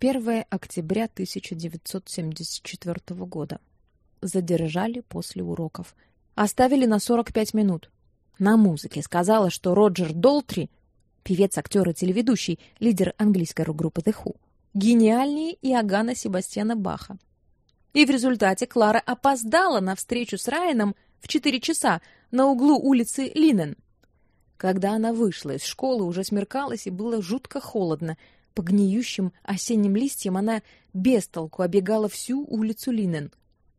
1 октября 1974 года. Задержали после уроков. Оставили на 45 минут. На музыке сказала, что Роджер Долтри, певец, актер и телеведущий, лидер английской рок-группы The Who, гениальнее Иоганна Себастьяна Баха. И в результате Клара опоздала на встречу с Райаном в 4 часа на углу улицы Линен. Когда она вышла из школы, уже смеркалось и было жутко холодно. По гниющим осенним листьям она без толку обегала всю улицу Линен.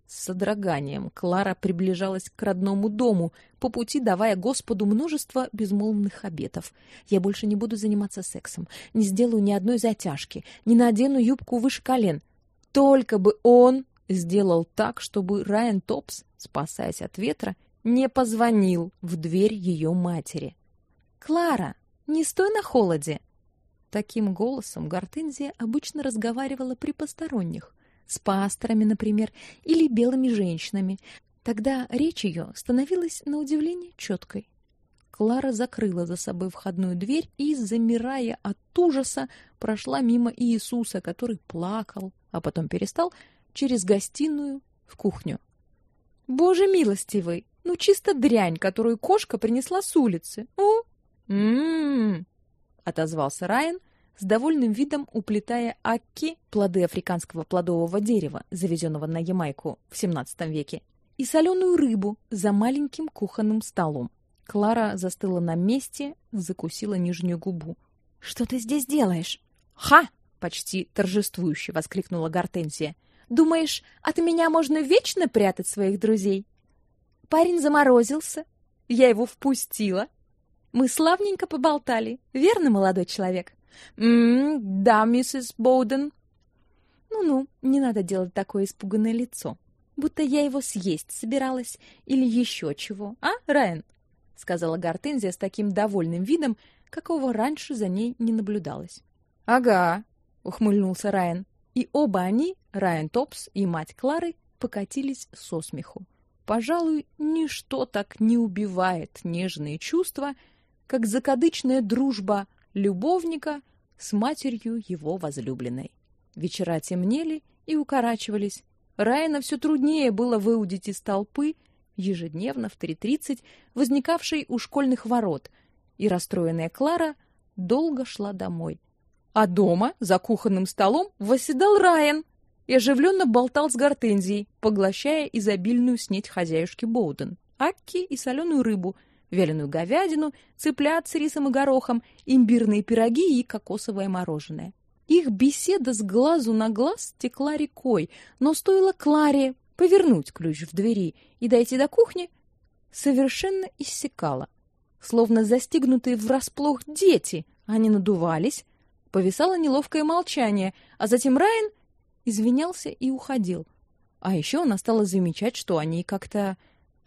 С содроганием Клара приближалась к родному дому, по пути давая Господу множество безмолвных обетов. Я больше не буду заниматься сексом, не сделаю ни одной затяжки, не надену юбку выше колен. Только бы он сделал так, чтобы Райан Топс, спасаясь от ветра, не позвонил в дверь ее матери. Клара, не стой на холоде. Таким голосом Гортензия обычно разговаривала при посторонних с пасторами, например, или белыми женщинами. Тогда речь ее становилась на удивление четкой. Клара закрыла за собой входную дверь и, замирая от ужаса, прошла мимо Иисуса, который плакал, а потом перестал, через гостиную в кухню. Боже милостивый, ну чисто дрянь, которую кошка принесла с улицы. О, м-м, отозвался Райан, с довольным видом уплетая акки, плоды африканского плодового дерева, завезенного на Ямайку в XVII веке, и соленую рыбу за маленьким кухонным столом. Клара застыла на месте, закусила нижнюю губу. Что ты здесь делаешь? Ха! почти торжествующе воскликнула Гортензия. Думаешь, от меня можно вечно прятать своих друзей? Парень заморозился, я его впустила. Мы славненько поболтали, верно, молодой человек? «М-м, да, миссис Боуден». «Ну-ну, не надо делать такое испуганное лицо, будто я его съесть собиралась или еще чего, а, Райан?» — сказала Гортензия с таким довольным видом, какого раньше за ней не наблюдалось. «Ага», — ухмыльнулся Райан. И оба они, Райан Топс и мать Клары, покатились со смеху. Пожалуй, ничто так не убивает нежные чувства, как закадычная дружба любовника с матерью его возлюбленной. Вечера темнели и укорачивались. Райана все труднее было выудить из толпы, ежедневно в 3.30 возникавшей у школьных ворот, и расстроенная Клара долго шла домой. А дома, за кухонным столом, восседал Райан и оживленно болтал с Гортензией, поглощая изобильную снеть хозяюшки Боуден, акки и соленую рыбу — вяленую говядину, цыплят с рисом и горохом, имбирные пироги и кокосовое мороженое. Их беседа с глазу на глаз текла рекой, но стоило Кларе повернуть ключ в двери и дойти до кухни, совершенно иссякала. Словно застигнутые врасплох дети, они надувались, повисало неловкое молчание, а затем Райан извинялся и уходил. А еще она стала замечать, что они как-то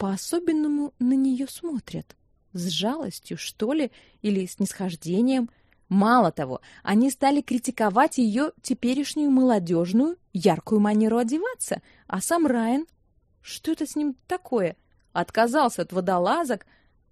по-особенному на нее смотрят. С жалостью, что ли, или с нисхождением. Мало того, они стали критиковать ее теперешнюю молодежную, яркую манеру одеваться, а сам Райан... Что это с ним такое? Отказался от водолазок,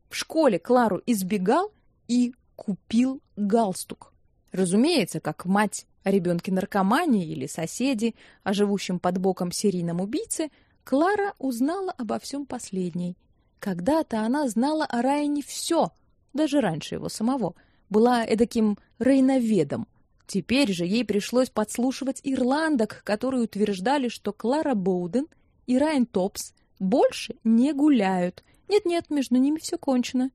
в школе Клару избегал и купил галстук. Разумеется, как мать о ребенке наркомании или соседи, о живущем под боком серийном убийце, Клара узнала обо всем последней. Когда-то она знала о Райане все, даже раньше его самого, была эдаким рейноведом. Теперь же ей пришлось подслушивать ирландок, которые утверждали, что Клара Боуден и Райан Топс больше не гуляют. Нет-нет, между ними все кончено.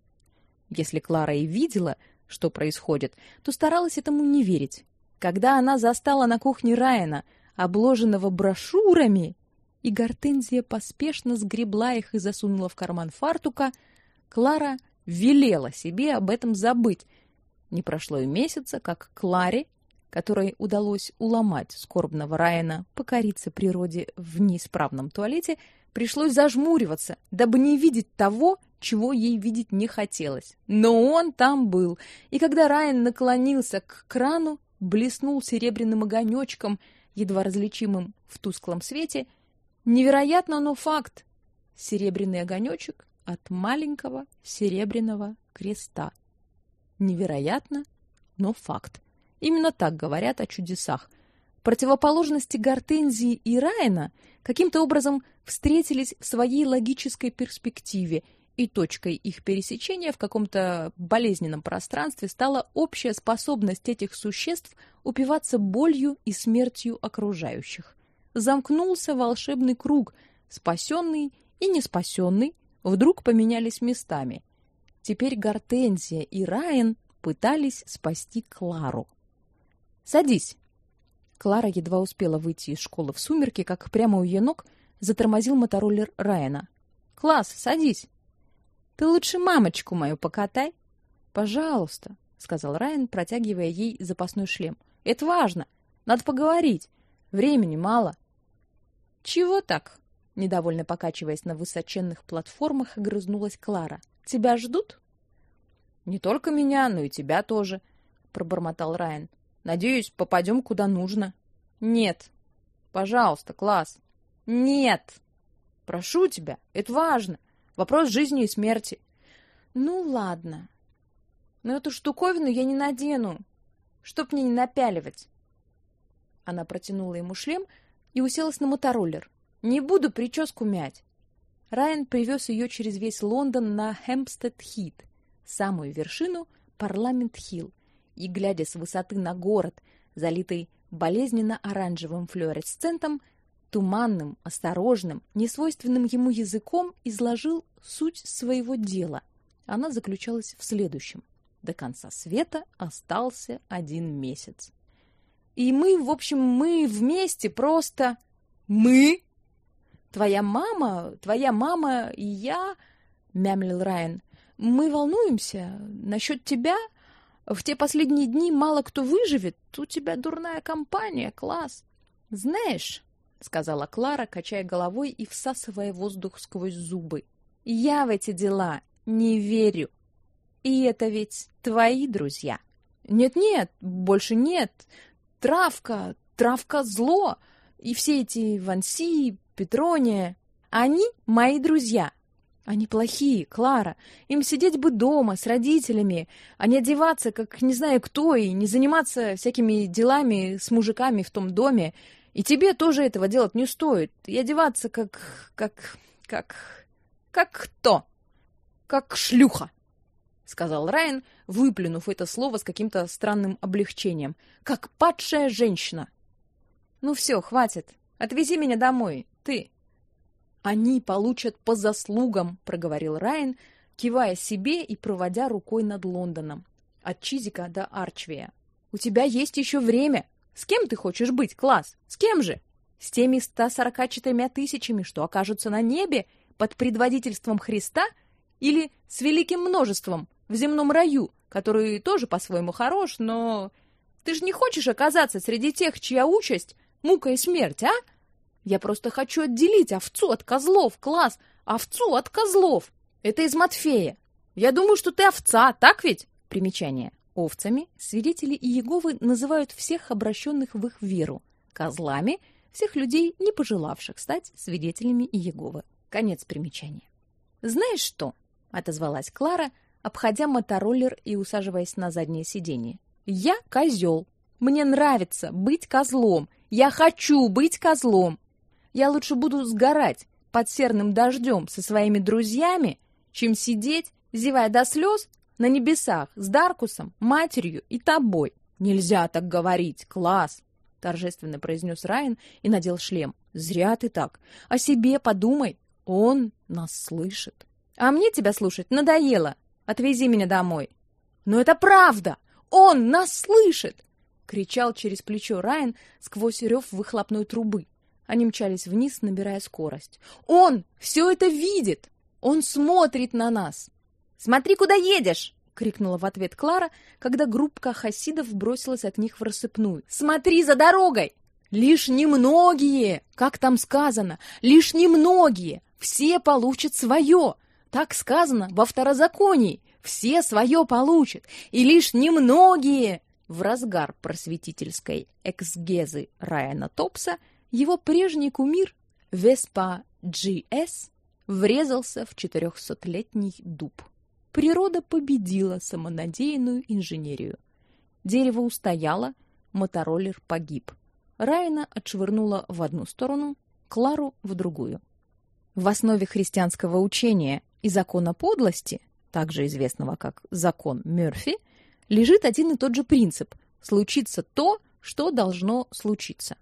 Если Клара и видела, что происходит, то старалась этому не верить. Когда она застала на кухне Райана, обложенного брошюрами, и Гортензия поспешно сгребла их и засунула в карман фартука, Клара велела себе об этом забыть. Не прошло и месяца, как Кларе, которой удалось уломать скорбного Райана покориться природе в неисправном туалете, пришлось зажмуриваться, дабы не видеть того, чего ей видеть не хотелось. Но он там был, и когда Райан наклонился к крану, блеснул серебряным огонечком, едва различимым в тусклом свете, Невероятно, но факт. Серебряный огонечек от маленького серебряного креста. Невероятно, но факт. Именно так говорят о чудесах. Противоположности Гортензии и Райана каким-то образом встретились в своей логической перспективе, и точкой их пересечения в каком-то болезненном пространстве стала общая способность этих существ упиваться болью и смертью окружающих. Замкнулся волшебный круг, спасенный и неспасенный вдруг поменялись местами. Теперь Гортензия и Райан пытались спасти Клару. «Садись!» Клара едва успела выйти из школы в сумерки, как прямо у ее ног затормозил мотороллер Райана. «Класс, садись!» «Ты лучше мамочку мою покатай!» «Пожалуйста!» — сказал Райан, протягивая ей запасной шлем. «Это важно! Надо поговорить! Времени мало!» «Чего так?» — недовольно покачиваясь на высоченных платформах, огрызнулась Клара. «Тебя ждут?» «Не только меня, но и тебя тоже», — пробормотал Райан. Надеюсь, попадем куда нужно. Нет. Пожалуйста, класс. Нет. Прошу тебя, это важно. Вопрос жизни и смерти. Ну ладно. Но эту штуковину я не надену, чтоб мне не напяливать. Она протянула ему шлем и уселась на мотороллер. Не буду прическу мять. Райан привез ее через весь Лондон на Хэмпстед-Хит, самую вершину Парламент-Хилл, и, глядя с высоты на город, залитый болезненно-оранжевым флуоресцентом, туманным, осторожным, несвойственным ему языком изложил суть своего дела. Она заключалась в следующем: до конца света остался один месяц. И мы, в общем, мы вместе просто мы Твоя мама, твоя мама и я, мямлил Райан. Мы волнуемся насчет тебя в те последние дни мало кто выживет. У тебя дурная компания, класс. Знаешь, сказала Клара, качая головой и всасывая воздух сквозь зубы. Я в эти дела не верю. И это ведь твои друзья. Нет-нет, больше нет. Травка, травка зло. И все эти Ванси, Петрония, они мои друзья. Они плохие, Клара. Им сидеть бы дома с родителями, а не одеваться, как не знаю кто, и не заниматься всякими делами с мужиками в том доме. И тебе тоже этого делать не стоит. И одеваться как... как... как... как кто? Как шлюха, сказал Райан, выплюнув это слово с каким-то странным облегчением. Как падшая женщина. Ну все, хватит. Отвези меня домой, ты. Они получат по заслугам, проговорил Райан, кивая себе и проводя рукой над Лондоном, от Чизика до Арчвея. У тебя есть еще время. С кем ты хочешь быть, класс? С кем же? С теми 144 тысячами, что окажутся на небе под предводительством Христа, или с великим множеством в земном раю, который тоже по-своему хорош, но ты же не хочешь оказаться среди тех, чья участь мука и смерть, а? Я просто хочу отделить овцу от козлов, класс, овцу от козлов. Это из Матфея. Я думаю, что ты овца, так ведь? Примечание. Овцами свидетели Иеговы называют всех обращенных в их веру, козлами всех людей, не пожелавших стать свидетелями Иеговы. Конец примечания. Знаешь что? отозвалась Клара, обходя мотороллер и усаживаясь на заднее сиденье. Я козел. Мне нравится быть козлом. Я хочу быть козлом. Я лучше буду сгорать под серным дождем со своими друзьями, чем сидеть, зевая до слез, на небесах с Даркусом, матерью и тобой. Нельзя так говорить, класс, торжественно произнес Райан и надел шлем. Зря ты так. О себе подумай. Он нас слышит. А мне тебя слушать надоело. Отвези меня домой. Но это правда. Он нас слышит, кричал через плечо Райан сквозь рев выхлопной трубы. Они мчались вниз, набирая скорость. Он все это видит. Он смотрит на нас. Смотри, куда едешь, крикнула в ответ Клара, когда группка хасидов бросилась от них в рассыпную. Смотри за дорогой. Лишь немногие, как там сказано, лишь немногие, все получат свое. Так сказано во второзаконии. Все свое получат, и лишь немногие. В разгар просветительской эксгезы Райана Топса его прежний кумир Веспа GS врезался в четырехсотлетний дуб. Природа победила самонадеянную инженерию. Дерево устояло, мотороллер погиб. Райна отшвырнула в одну сторону, Клару в другую. В основе христианского учения и закона подлости, также известного как закон Мёрфи, лежит один и тот же принцип: случится то, что должно случиться.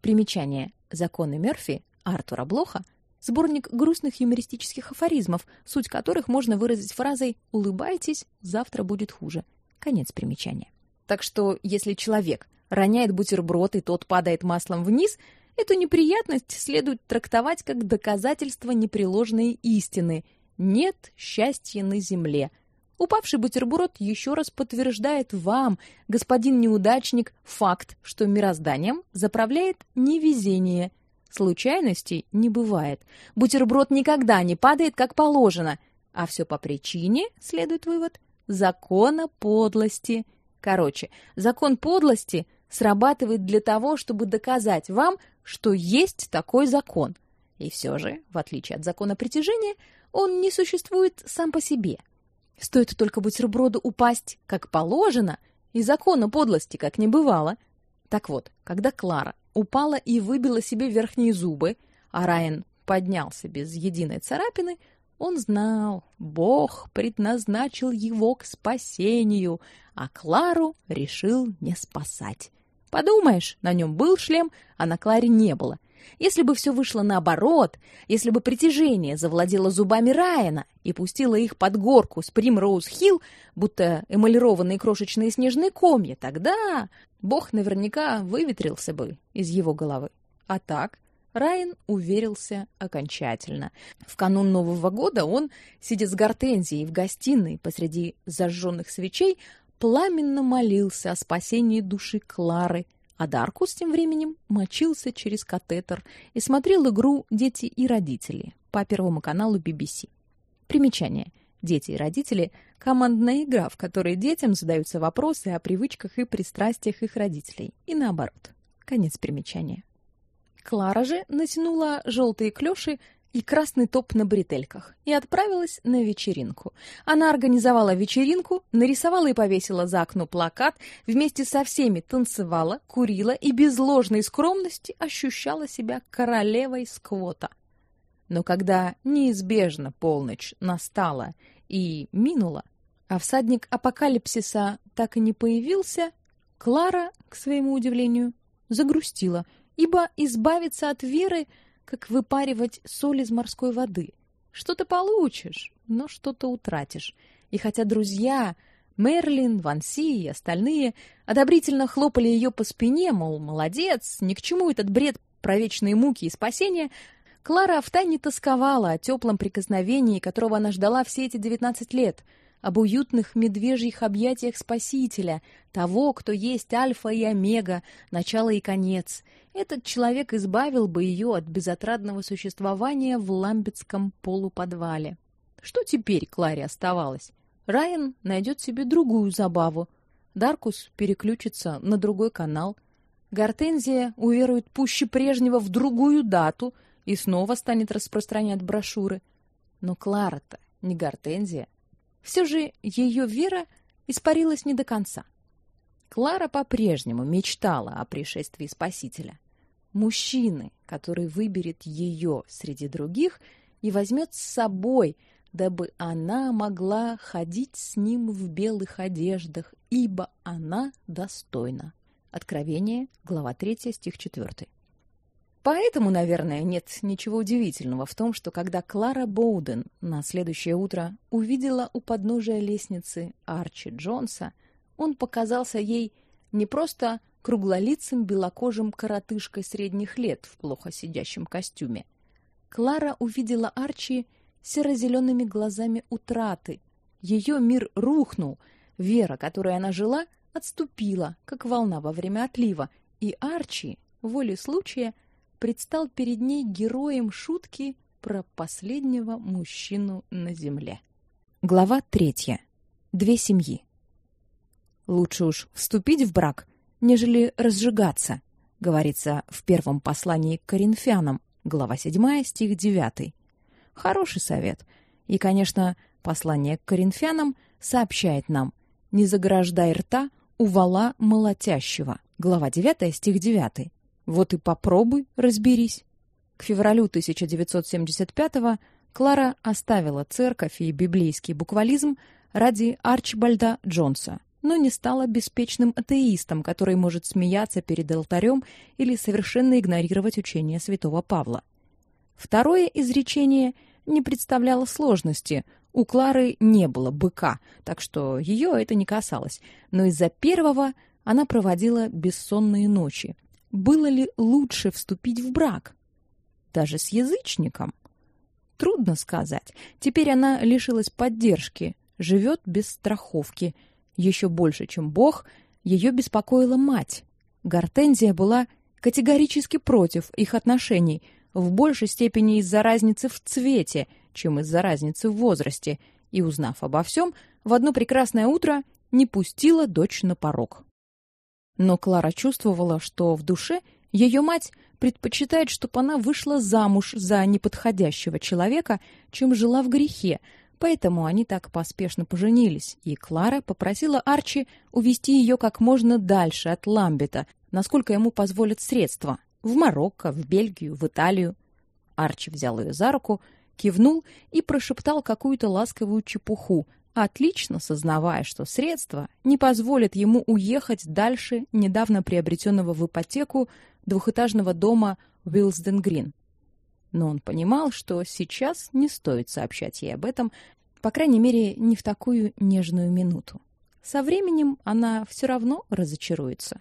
Примечание: Законы Мёрфи Артура Блоха сборник грустных юмористических афоризмов, суть которых можно выразить фразой улыбайтесь, завтра будет хуже. Конец примечания. Так что, если человек роняет бутерброд и тот падает маслом вниз, эту неприятность следует трактовать как доказательство непреложной истины: нет счастья на земле. Упавший бутерброд еще раз подтверждает вам, господин неудачник, факт, что мирозданием заправляет невезение. Случайностей не бывает. Бутерброд никогда не падает как положено, а все по причине, следует вывод, закона подлости. Короче, закон подлости срабатывает для того, чтобы доказать вам, что есть такой закон. И все же, в отличие от закона притяжения, он не существует сам по себе. Стоит только бутерброду упасть, как положено, и закона подлости как не бывало. Так вот, когда Клара упала и выбила себе верхние зубы, а Райан поднялся без единой царапины, он знал, Бог предназначил его к спасению, а Клару решил не спасать. Подумаешь, на нем был шлем, а на Кларе не было. Если бы все вышло наоборот, если бы притяжение завладело зубами Райана и пустило их под горку с Примроуз-Хилл, будто эмалированные крошечные снежные комья, тогда Бог наверняка выветрился бы из его головы. А так Райан уверился окончательно. В канун Нового года он, сидя с гортензией в гостиной посреди зажженных свечей, пламенно молился о спасении души Клары, а Даркус тем временем мочился через катетер и смотрел игру «Дети и родители» по Первому каналу BBC. Примечание. «Дети и родители» — командная игра, в которой детям задаются вопросы о привычках и пристрастиях их родителей, и наоборот. Конец примечания. Клара же натянула желтые клёши и красный топ на бретельках и отправилась на вечеринку. Она организовала вечеринку, нарисовала и повесила за окно плакат, вместе со всеми танцевала, курила и без ложной скромности ощущала себя королевой сквота. Но когда неизбежно полночь настала и минула, а всадник апокалипсиса так и не появился, Клара, к своему удивлению, загрустила, ибо избавиться от веры — как выпаривать соль из морской воды. Что-то получишь, но что-то утратишь. И хотя друзья Мерлин, Ванси и остальные одобрительно хлопали ее по спине, мол, молодец, ни к чему этот бред про вечные муки и спасение, Клара втайне тосковала о теплом прикосновении, которого она ждала все эти девятнадцать лет — об уютных медвежьих объятиях Спасителя, того, кто есть альфа и омега, начало и конец. Этот человек избавил бы ее от безотрадного существования в ламбетском полуподвале. Что теперь Кларе оставалось? Райан найдет себе другую забаву. Даркус переключится на другой канал. Гортензия уверует пуще прежнего в другую дату и снова станет распространять брошюры. Но Клара-то не Гортензия. Все же ее вера испарилась не до конца. Клара по-прежнему мечтала о пришествии Спасителя, мужчины, который выберет ее среди других и возьмет с собой, дабы она могла ходить с ним в белых одеждах, ибо она достойна. Откровение, глава 3, стих 4. Поэтому, наверное, нет ничего удивительного в том, что когда Клара Боуден на следующее утро увидела у подножия лестницы Арчи Джонса, он показался ей не просто круглолицым белокожим коротышкой средних лет в плохо сидящем костюме. Клара увидела Арчи серо зелеными глазами утраты. Ее мир рухнул, вера, которой она жила, отступила, как волна во время отлива, и Арчи, волей случая, предстал перед ней героем шутки про последнего мужчину на земле. Глава третья. Две семьи. Лучше уж вступить в брак, нежели разжигаться, говорится в первом послании к Коринфянам, глава 7, стих 9. Хороший совет. И, конечно, послание к Коринфянам сообщает нам: не заграждай рта у вала молотящего, Глава 9, стих 9. Вот и попробуй разберись. К февралю 1975 Клара оставила церковь и библейский буквализм ради Арчибальда Джонса, но не стала беспечным атеистом, который может смеяться перед алтарем или совершенно игнорировать учение святого Павла. Второе изречение не представляло сложности. У Клары не было быка, так что ее это не касалось. Но из-за первого она проводила бессонные ночи. Было ли лучше вступить в брак? Даже с язычником? Трудно сказать. Теперь она лишилась поддержки, живет без страховки. Еще больше, чем Бог, ее беспокоила мать. Гортензия была категорически против их отношений, в большей степени из-за разницы в цвете, чем из-за разницы в возрасте, и, узнав обо всем, в одно прекрасное утро не пустила дочь на порог. Но Клара чувствовала, что в душе ее мать предпочитает, чтобы она вышла замуж за неподходящего человека, чем жила в грехе. Поэтому они так поспешно поженились, и Клара попросила Арчи увести ее как можно дальше от Ламбета, насколько ему позволят средства, в Марокко, в Бельгию, в Италию. Арчи взял ее за руку, кивнул и прошептал какую-то ласковую чепуху, отлично сознавая, что средства не позволят ему уехать дальше недавно приобретенного в ипотеку двухэтажного дома Уилсден-Грин. Но он понимал, что сейчас не стоит сообщать ей об этом, по крайней мере, не в такую нежную минуту. Со временем она все равно разочаруется.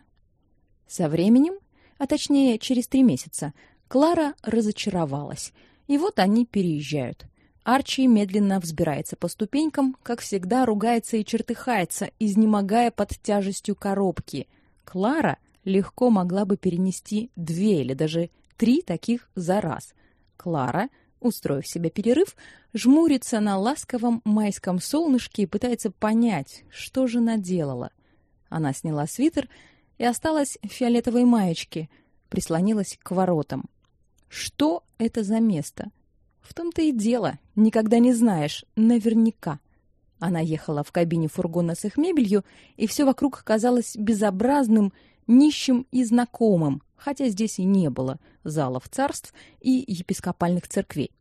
Со временем, а точнее через три месяца, Клара разочаровалась. И вот они переезжают. Арчи медленно взбирается по ступенькам, как всегда ругается и чертыхается, изнемогая под тяжестью коробки. Клара легко могла бы перенести две или даже три таких за раз. Клара, устроив себе перерыв, жмурится на ласковом майском солнышке и пытается понять, что же наделала. Она сняла свитер и осталась в фиолетовой маечке, прислонилась к воротам. Что это за место? В том-то и дело, никогда не знаешь, наверняка. Она ехала в кабине фургона с их мебелью, и все вокруг казалось безобразным, нищим и знакомым, хотя здесь и не было залов царств и епископальных церквей.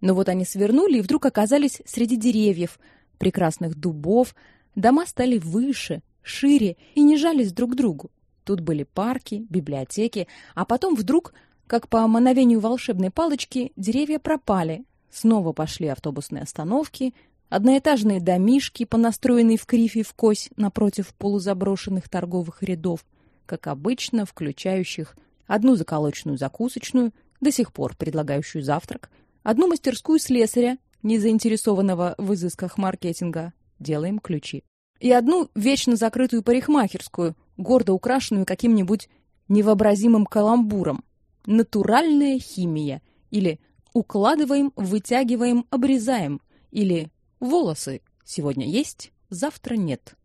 Но вот они свернули и вдруг оказались среди деревьев, прекрасных дубов, дома стали выше, шире и не жались друг к другу. Тут были парки, библиотеки, а потом вдруг как по мановению волшебной палочки деревья пропали. Снова пошли автобусные остановки, одноэтажные домишки, понастроенные в кривь и в кось напротив полузаброшенных торговых рядов, как обычно, включающих одну заколоченную закусочную, до сих пор предлагающую завтрак, одну мастерскую слесаря, не заинтересованного в изысках маркетинга, делаем ключи, и одну вечно закрытую парикмахерскую, гордо украшенную каким-нибудь невообразимым каламбуром, натуральная химия или укладываем, вытягиваем, обрезаем или волосы сегодня есть, завтра нет.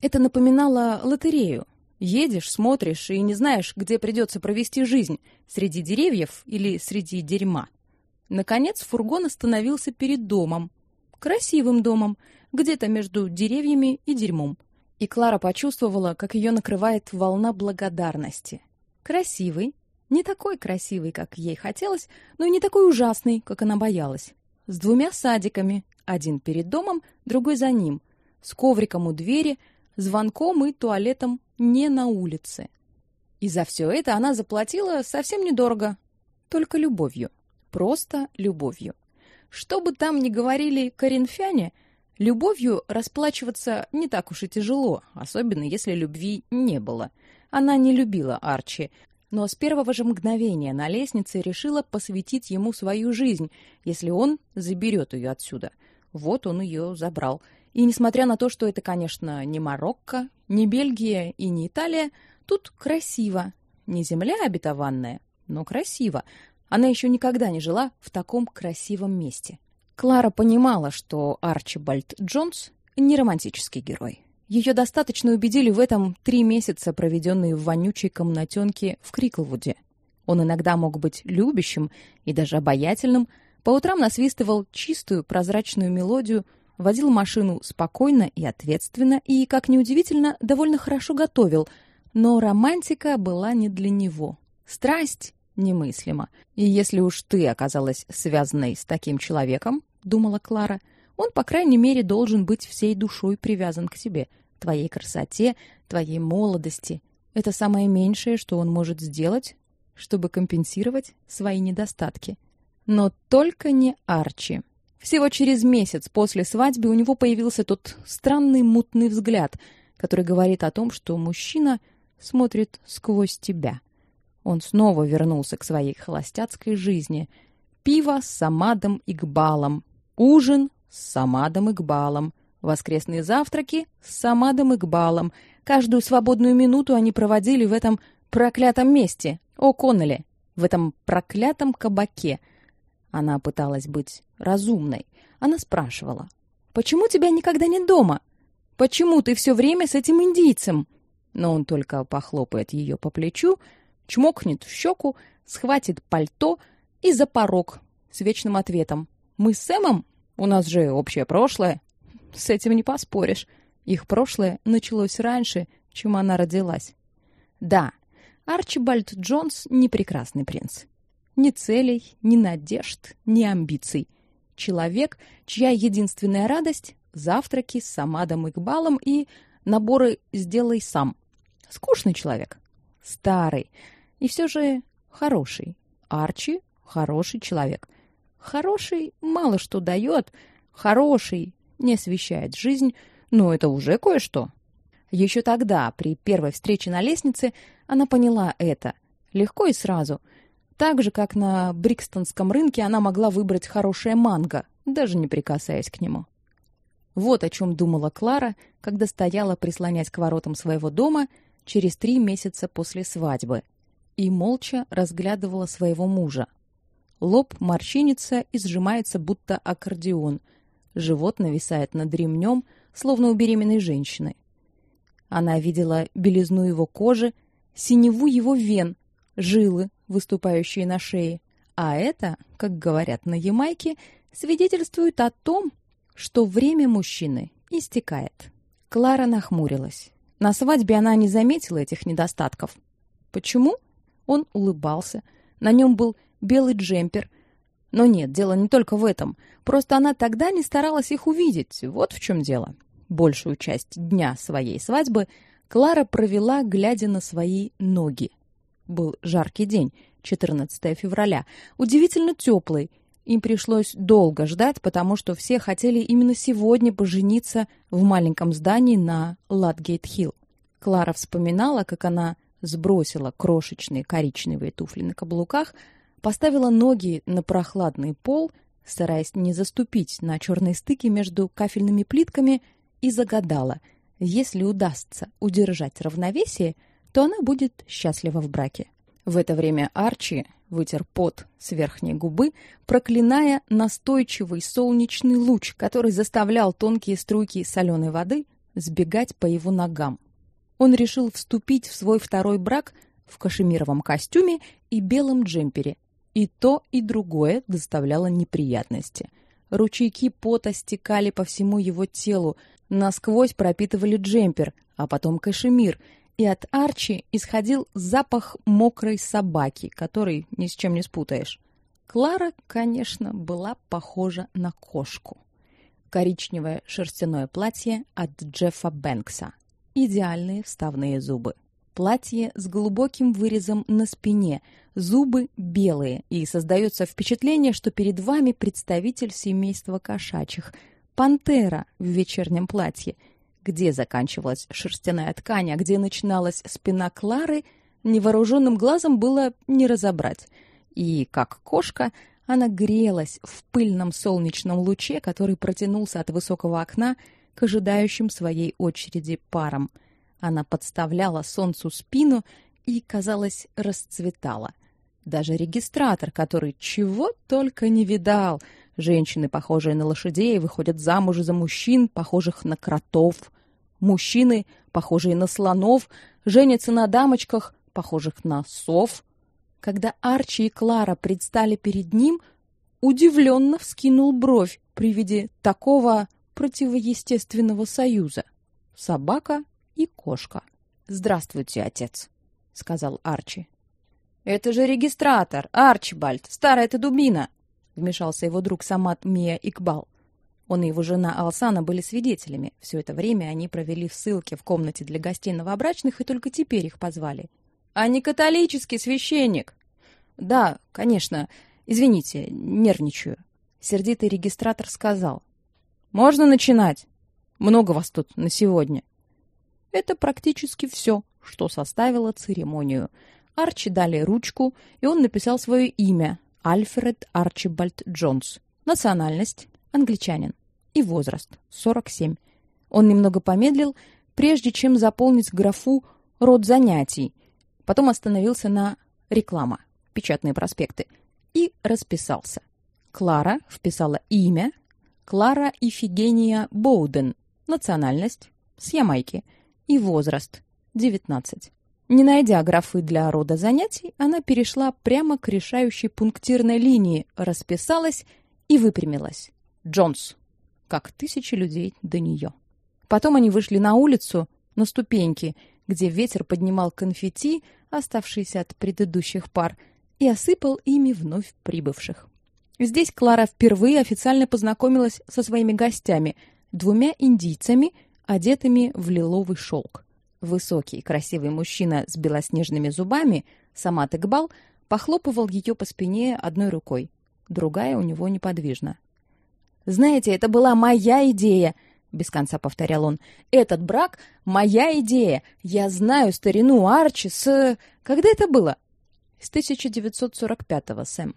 Это напоминало лотерею. Едешь, смотришь и не знаешь, где придется провести жизнь, среди деревьев или среди дерьма. Наконец фургон остановился перед домом. Красивым домом, где-то между деревьями и дерьмом. И Клара почувствовала, как ее накрывает волна благодарности. Красивый, не такой красивый, как ей хотелось, но и не такой ужасный, как она боялась. С двумя садиками, один перед домом, другой за ним, с ковриком у двери, звонком и туалетом не на улице. И за все это она заплатила совсем недорого, только любовью, просто любовью. Что бы там ни говорили коринфяне, любовью расплачиваться не так уж и тяжело, особенно если любви не было. Она не любила Арчи, но с первого же мгновения на лестнице решила посвятить ему свою жизнь, если он заберет ее отсюда. Вот он ее забрал. И несмотря на то, что это, конечно, не Марокко, не Бельгия и не Италия, тут красиво. Не земля обетованная, но красиво. Она еще никогда не жила в таком красивом месте. Клара понимала, что Арчибальд Джонс не романтический герой. Ее достаточно убедили в этом три месяца, проведенные в вонючей комнатенке в Криклвуде. Он иногда мог быть любящим и даже обаятельным, по утрам насвистывал чистую прозрачную мелодию, водил машину спокойно и ответственно и, как ни удивительно, довольно хорошо готовил, Но романтика была не для него. Страсть немыслима. И если уж ты оказалась связанной с таким человеком, думала Клара, он, по крайней мере, должен быть всей душой привязан к тебе, твоей красоте, твоей молодости. Это самое меньшее, что он может сделать, чтобы компенсировать свои недостатки. Но только не Арчи. Всего через месяц после свадьбы у него появился тот странный мутный взгляд, который говорит о том, что мужчина смотрит сквозь тебя. Он снова вернулся к своей холостяцкой жизни. Пиво с Самадом Игбалом, ужин с Самадом Игбалом, воскресные завтраки с Самадом Игбалом. Каждую свободную минуту они проводили в этом проклятом месте, о Коннелле, в этом проклятом кабаке. Она пыталась быть разумной. Она спрашивала: "Почему тебя никогда нет дома? Почему ты все время с этим индийцем?" Но он только похлопает ее по плечу, чмокнет в щеку, схватит пальто и за порог с вечным ответом: "Мы с Сэмом, у нас же общее прошлое". С этим не поспоришь. Их прошлое началось раньше, чем она родилась. Да, Арчибальд Джонс не прекрасный принц. Ни целей, ни надежд, ни амбиций. Человек, чья единственная радость завтраки с Самадом Игбалом и наборы сделай сам. Скучный человек, старый и все же хороший. Арчи хороший человек. Хороший мало что дает, хороший не освещает жизнь, но это уже кое-что. Еще тогда, при первой встрече на лестнице, она поняла это. Легко и сразу. Так же, как на Брикстонском рынке она могла выбрать хорошее манго, даже не прикасаясь к нему. Вот о чем думала Клара, когда стояла прислонясь к воротам своего дома через три месяца после свадьбы и молча разглядывала своего мужа. Лоб морщинится и сжимается, будто аккордеон. Живот нависает над ремнем, словно у беременной женщины. Она видела белизну его кожи, синеву его вен, жилы, выступающие на шее. А это, как говорят на Ямайке, свидетельствует о том, что время мужчины истекает. Клара нахмурилась. На свадьбе она не заметила этих недостатков. Почему? Он улыбался. На нем был белый джемпер. Но нет, дело не только в этом. Просто она тогда не старалась их увидеть. Вот в чем дело. Большую часть дня своей свадьбы Клара провела, глядя на свои ноги. Был жаркий день, 14 февраля, удивительно теплый. Им пришлось долго ждать, потому что все хотели именно сегодня пожениться в маленьком здании на Ладгейт-Хилл. Клара вспоминала, как она сбросила крошечные коричневые туфли на каблуках, поставила ноги на прохладный пол, стараясь не заступить на черные стыки между кафельными плитками и загадала: если удастся удержать равновесие, то она будет счастлива в браке. В это время Арчи вытер пот с верхней губы, проклиная настойчивый солнечный луч, который заставлял тонкие струйки соленой воды сбегать по его ногам. Он решил вступить в свой второй брак в кашемировом костюме и белом джемпере. И то, и другое доставляло неприятности. Ручейки пота стекали по всему его телу, насквозь пропитывали джемпер, а потом кашемир, и от Арчи исходил запах мокрой собаки, который ни с чем не спутаешь. Клара, конечно, была похожа на кошку. Коричневое шерстяное платье от Джеффа Бэнкса. Идеальные вставные зубы. Платье с глубоким вырезом на спине, зубы белые, и создается впечатление, что перед вами представитель семейства кошачьих – пантера в вечернем платье. Где заканчивалась шерстяная ткань, а где начиналась спина Клары, невооруженным глазом было не разобрать. И, как кошка, она грелась в пыльном солнечном луче, который протянулся от высокого окна к ожидающим своей очереди парам. Она подставляла солнцу спину и, казалось, расцветала. Даже регистратор, который чего только не видал — Женщины, похожие на лошадей, выходят замуж за мужчин, похожих на кротов. Мужчины, похожие на слонов, женятся на дамочках, похожих на сов. Когда Арчи и Клара предстали перед ним, удивленно вскинул бровь при виде такого противоестественного союза. Собака и кошка. Здравствуйте, отец, сказал Арчи. Это же регистратор, Арчибальд, старая ты дубина, вмешался его друг Самат Мия Икбал. Он и его жена Алсана были свидетелями. Все это время они провели в ссылке в комнате для гостей новобрачных и только теперь их позвали. А не католический священник. Да, конечно. Извините, нервничаю. Сердитый регистратор сказал: "Можно начинать. Много вас тут на сегодня". Это практически все, что составило церемонию. Арчи дали ручку, и он написал свое имя Альфред Арчибальд Джонс. Национальность англичанин и возраст 47. Он немного помедлил, прежде чем заполнить графу род занятий. Потом остановился на реклама, печатные проспекты и расписался. Клара вписала имя Клара Ифигения Боуден, национальность с Ямайки и возраст 19. Не найдя графы для рода занятий, она перешла прямо к решающей пунктирной линии, расписалась и выпрямилась. Джонс, как тысячи людей до нее. Потом они вышли на улицу, на ступеньки, где ветер поднимал конфетти, оставшиеся от предыдущих пар, и осыпал ими вновь прибывших. Здесь Клара впервые официально познакомилась со своими гостями, двумя индийцами, одетыми в лиловый шелк. Высокий, красивый мужчина с белоснежными зубами, Самат Игбал, похлопывал ее по спине одной рукой, другая у него неподвижна. «Знаете, это была моя идея!» — без конца повторял он. «Этот брак — моя идея! Я знаю старину Арчи с... Когда это было?» «С 1945-го, Сэм».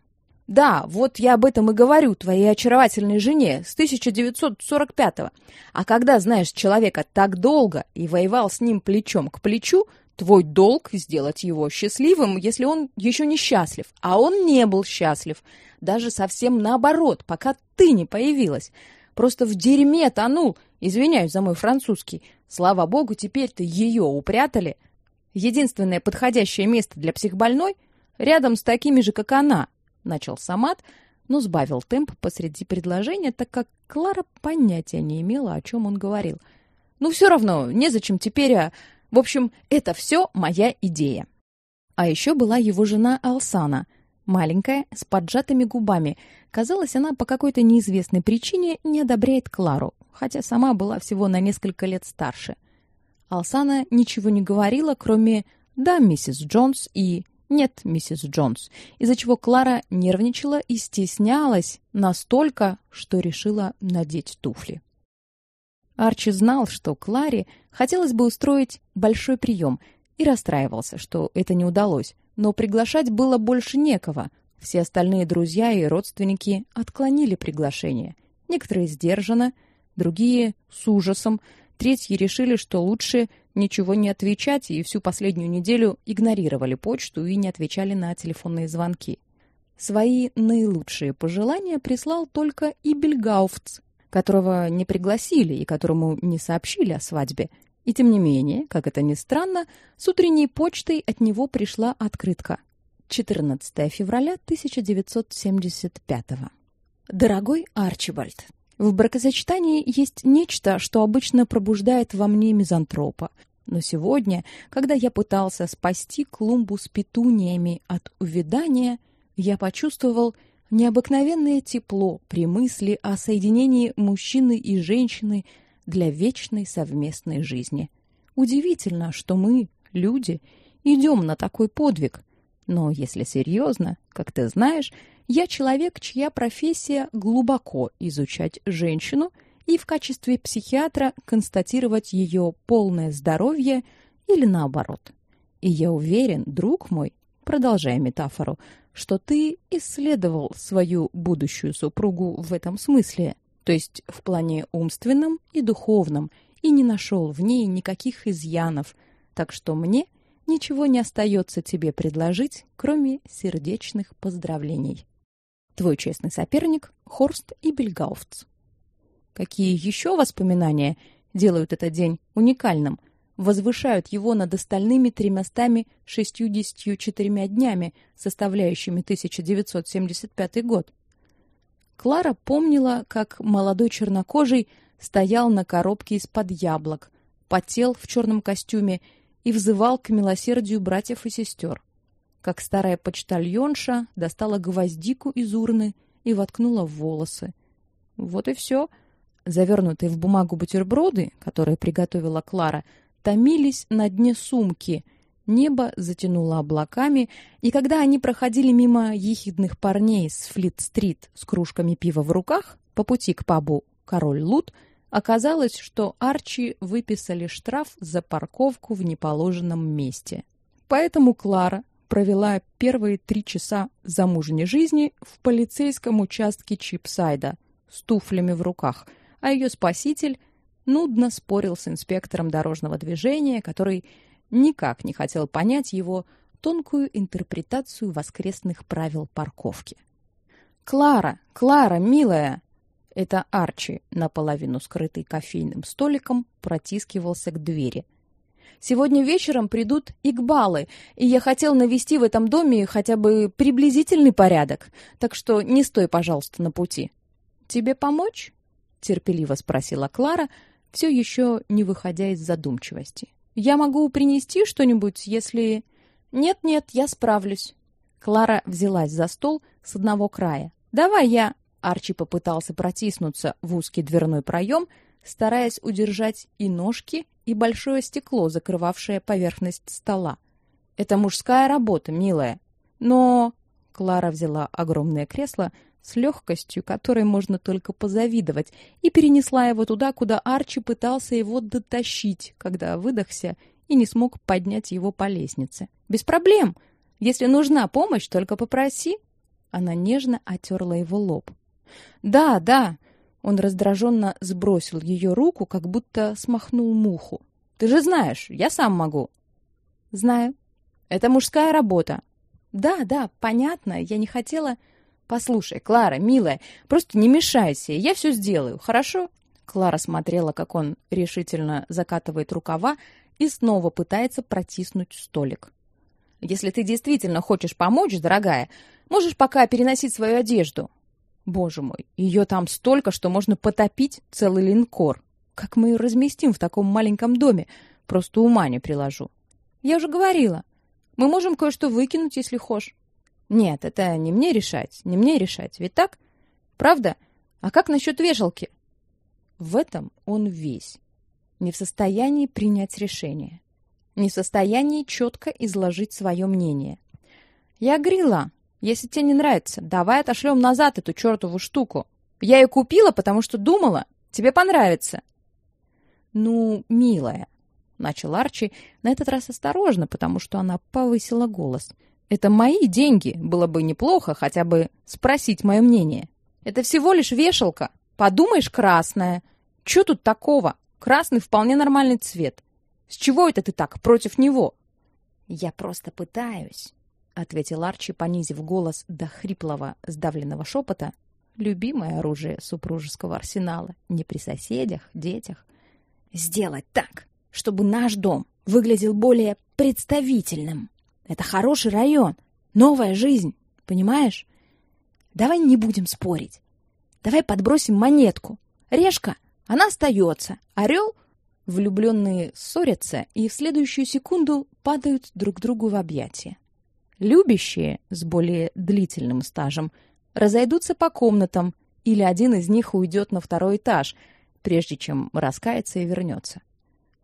Да, вот я об этом и говорю твоей очаровательной жене с 1945-го. А когда знаешь человека так долго и воевал с ним плечом к плечу, твой долг сделать его счастливым, если он еще не счастлив. А он не был счастлив. Даже совсем наоборот, пока ты не появилась. Просто в дерьме тонул. Извиняюсь за мой французский. Слава богу, теперь-то ее упрятали. Единственное подходящее место для психбольной рядом с такими же, как она, начал Самат, но сбавил темп посреди предложения, так как Клара понятия не имела, о чем он говорил. Ну все равно, незачем теперь, а... В общем, это все моя идея. А еще была его жена Алсана, маленькая, с поджатыми губами. Казалось, она по какой-то неизвестной причине не одобряет Клару, хотя сама была всего на несколько лет старше. Алсана ничего не говорила, кроме «да, миссис Джонс» и «Нет, миссис Джонс», из-за чего Клара нервничала и стеснялась настолько, что решила надеть туфли. Арчи знал, что Кларе хотелось бы устроить большой прием, и расстраивался, что это не удалось, но приглашать было больше некого. Все остальные друзья и родственники отклонили приглашение. Некоторые сдержанно, другие с ужасом, третьи решили, что лучше ничего не отвечать и всю последнюю неделю игнорировали почту и не отвечали на телефонные звонки. Свои наилучшие пожелания прислал только Ибельгауфц, которого не пригласили и которому не сообщили о свадьбе. И тем не менее, как это ни странно, с утренней почтой от него пришла открытка. 14 февраля 1975 Дорогой Арчибальд, в бракосочетании есть нечто, что обычно пробуждает во мне мизантропа. Но сегодня, когда я пытался спасти клумбу с петуниями от увядания, я почувствовал необыкновенное тепло при мысли о соединении мужчины и женщины для вечной совместной жизни. Удивительно, что мы, люди, идем на такой подвиг. Но если серьезно, как ты знаешь, я человек, чья профессия глубоко изучать женщину и в качестве психиатра констатировать ее полное здоровье или наоборот. И я уверен, друг мой, продолжая метафору, что ты исследовал свою будущую супругу в этом смысле, то есть в плане умственном и духовном, и не нашел в ней никаких изъянов, так что мне ничего не остается тебе предложить, кроме сердечных поздравлений. Твой честный соперник Хорст и Бельгауфц. Какие еще воспоминания делают этот день уникальным, возвышают его над остальными тремястами шестьюдесятью четырьмя днями, составляющими 1975 год? Клара помнила, как молодой чернокожий стоял на коробке из-под яблок, потел в черном костюме и взывал к милосердию братьев и сестер. Как старая почтальонша достала гвоздику из урны и воткнула в волосы. Вот и все. Завернутые в бумагу бутерброды, которые приготовила Клара, томились на дне сумки. Небо затянуло облаками, и когда они проходили мимо ехидных парней с Флит-стрит с кружками пива в руках по пути к пабу Король Лут, оказалось, что Арчи выписали штраф за парковку в неположенном месте. Поэтому Клара провела первые три часа замужней жизни в полицейском участке Чипсайда с туфлями в руках, а ее спаситель нудно спорил с инспектором дорожного движения, который никак не хотел понять его тонкую интерпретацию воскресных правил парковки. «Клара! Клара, милая!» Это Арчи, наполовину скрытый кофейным столиком, протискивался к двери. «Сегодня вечером придут Игбалы, и я хотел навести в этом доме хотя бы приблизительный порядок, так что не стой, пожалуйста, на пути». «Тебе помочь?» — терпеливо спросила Клара, все еще не выходя из задумчивости. Я могу принести что-нибудь, если Нет-нет, я справлюсь. Клара взялась за стол с одного края. Давай я. Арчи попытался протиснуться в узкий дверной проем, стараясь удержать и ножки, и большое стекло, закрывавшее поверхность стола. Это мужская работа, милая. Но Клара взяла огромное кресло с легкостью, которой можно только позавидовать, и перенесла его туда, куда Арчи пытался его дотащить, когда выдохся и не смог поднять его по лестнице. Без проблем. Если нужна помощь, только попроси. Она нежно отерла его лоб. Да, да. Он раздраженно сбросил ее руку, как будто смахнул муху. Ты же знаешь, я сам могу. Знаю. Это мужская работа. Да, да, понятно. Я не хотела Послушай, Клара, милая, просто не мешайся, я все сделаю, хорошо? Клара смотрела, как он решительно закатывает рукава и снова пытается протиснуть столик. Если ты действительно хочешь помочь, дорогая, можешь пока переносить свою одежду. Боже мой, ее там столько, что можно потопить целый линкор. Как мы ее разместим в таком маленьком доме? Просто ума не приложу. Я уже говорила. Мы можем кое-что выкинуть, если хочешь. Нет, это не мне решать, не мне решать. Ведь так? Правда? А как насчет вешалки? В этом он весь. Не в состоянии принять решение. Не в состоянии четко изложить свое мнение. Я грила. Если тебе не нравится, давай отошлем назад эту чертову штуку. Я ее купила, потому что думала, тебе понравится. Ну, милая, начал Арчи, на этот раз осторожно, потому что она повысила голос. — это мои деньги. Было бы неплохо хотя бы спросить мое мнение. Это всего лишь вешалка. Подумаешь, красная. Что тут такого? Красный вполне нормальный цвет. С чего это ты так против него? Я просто пытаюсь, ответил Арчи, понизив голос до хриплого, сдавленного шепота. Любимое оружие супружеского арсенала, не при соседях, детях. Сделать так, чтобы наш дом выглядел более представительным. Это хороший район, новая жизнь, понимаешь? Давай не будем спорить. Давай подбросим монетку. Решка, она остается. Орел влюбленные ссорятся и в следующую секунду падают друг другу в объятия. Любящие с более длительным стажем разойдутся по комнатам, или один из них уйдет на второй этаж, прежде чем раскается и вернется.